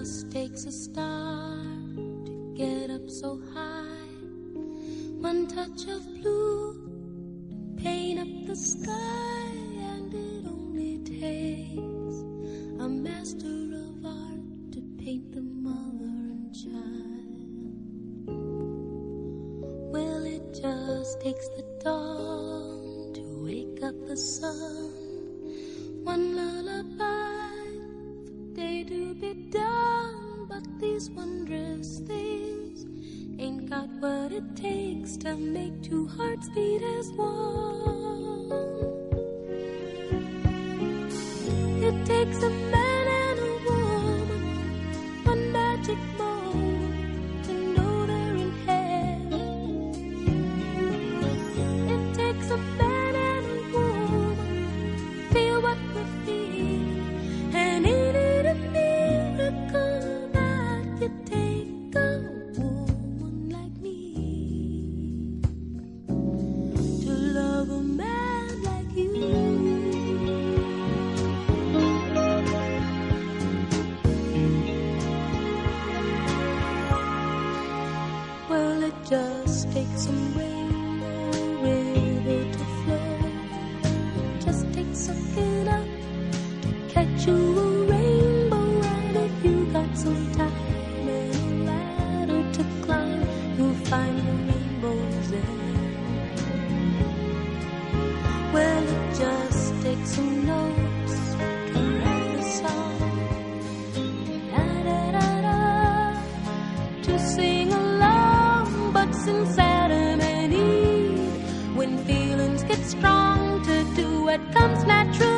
just takes a star to get up so high. One touch of blue to paint up the sky, and it only takes a master of art to paint the mother and child. Well, it just takes the dawn to wake up the sun. One lullaby day to be done, but these wondrous things ain't got what it takes to make two hearts beat as one. It takes a man and a woman, one magic moment strong to do what comes natural.